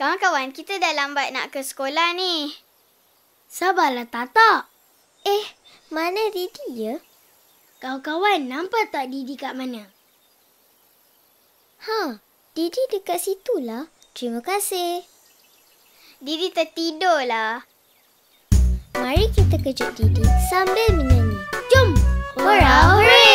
Kawan-kawan, kita dah lambat nak ke sekolah ni. Sabarlah Tata. Eh, mana Didi ya? Kawan-kawan, nampak tak Didi kat mana? Ha, Didi dekat situ lah. Terima kasih. Didi tertidur lah. Mari kita kejut Didi sambil menyanyi. Jom! Hurrah, hooray!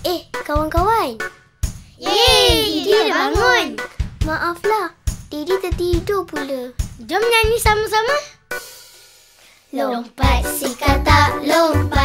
Eh, kawan-kawan. Yeay, Didi dah bangun. Maaflah, Didi tertidur pula. Jom nyanyi sama-sama. Lompat si kata lompat